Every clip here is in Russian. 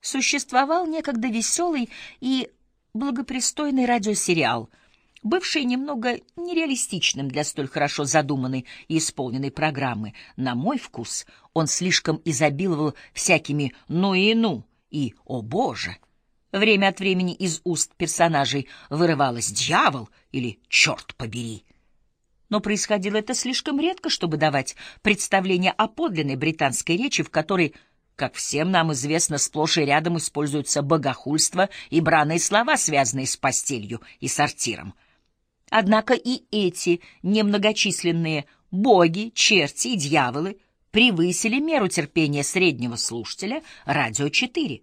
Существовал некогда веселый и благопристойный радиосериал, бывший немного нереалистичным для столь хорошо задуманной и исполненной программы. На мой вкус он слишком изобиловал всякими «ну и ну» и «о боже». Время от времени из уст персонажей вырывалось «дьявол» или «черт побери». Но происходило это слишком редко, чтобы давать представление о подлинной британской речи, в которой, как всем нам известно, сплошь и рядом используются богохульство и браные слова, связанные с постелью и сортиром. Однако и эти немногочисленные боги, черти и дьяволы превысили меру терпения среднего слушателя «Радио 4».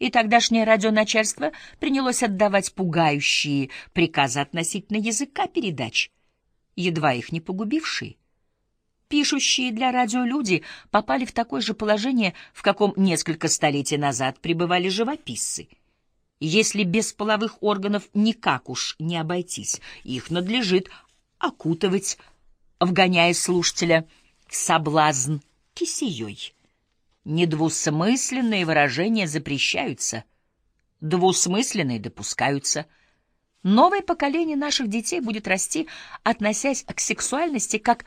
И тогдашнее радионачальство принялось отдавать пугающие приказы относительно языка передач, едва их не погубившие. Пишущие для радио люди попали в такое же положение, в каком несколько столетий назад пребывали живописцы. Если без половых органов никак уж не обойтись, их надлежит окутывать, вгоняя слушателя в соблазн кисеей. Недвусмысленные выражения запрещаются, двусмысленные допускаются. Новое поколение наших детей будет расти, относясь к сексуальности как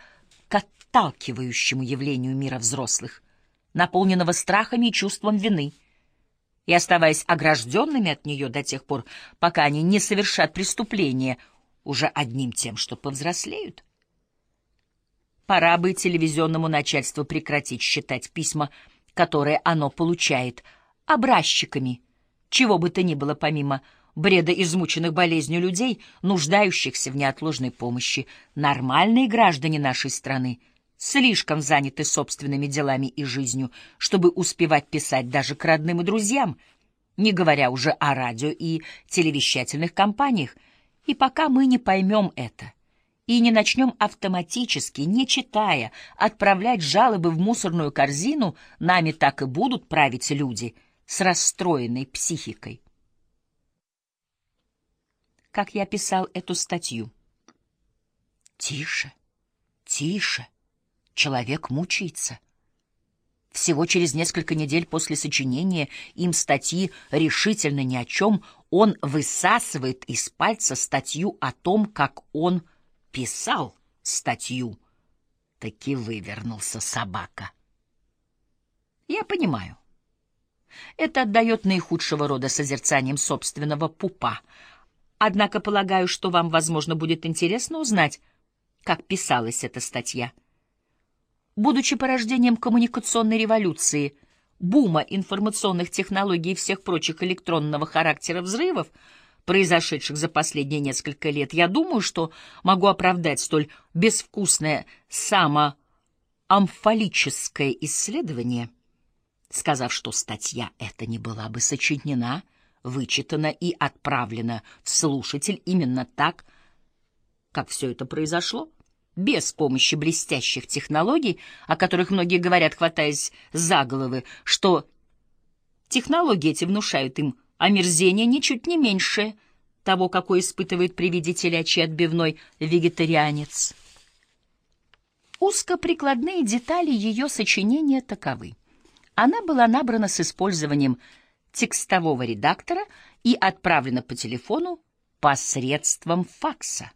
к отталкивающему явлению мира взрослых, наполненного страхами и чувством вины, и оставаясь огражденными от нее до тех пор, пока они не совершат преступления уже одним тем, что повзрослеют. Пора бы телевизионному начальству прекратить считать письма которые оно получает, образчиками, чего бы то ни было помимо бреда измученных болезнью людей, нуждающихся в неотложной помощи. Нормальные граждане нашей страны слишком заняты собственными делами и жизнью, чтобы успевать писать даже к родным и друзьям, не говоря уже о радио и телевещательных компаниях. И пока мы не поймем это — и не начнем автоматически, не читая, отправлять жалобы в мусорную корзину, нами так и будут править люди с расстроенной психикой. Как я писал эту статью? Тише, тише, человек мучается. Всего через несколько недель после сочинения им статьи решительно ни о чем он высасывает из пальца статью о том, как он писал статью, таки вывернулся собака. Я понимаю. Это отдает наихудшего рода созерцанием собственного пупа. Однако полагаю, что вам, возможно, будет интересно узнать, как писалась эта статья. Будучи порождением коммуникационной революции, бума информационных технологий и всех прочих электронного характера взрывов, произошедших за последние несколько лет, я думаю, что могу оправдать столь безвкусное самоамфалическое исследование, сказав, что статья эта не была бы сочинена, вычитана и отправлена в слушатель именно так, как все это произошло, без помощи блестящих технологий, о которых многие говорят, хватаясь за головы, что технологии эти внушают им омерзение ничуть не меньшее того, какой испытывает при виде телячьей отбивной вегетарианец. Узкоприкладные детали ее сочинения таковы. Она была набрана с использованием текстового редактора и отправлена по телефону посредством факса.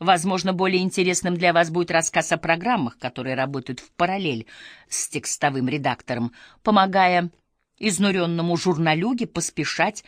Возможно, более интересным для вас будет рассказ о программах, которые работают в параллель с текстовым редактором, помогая изнуренному журналюге поспешать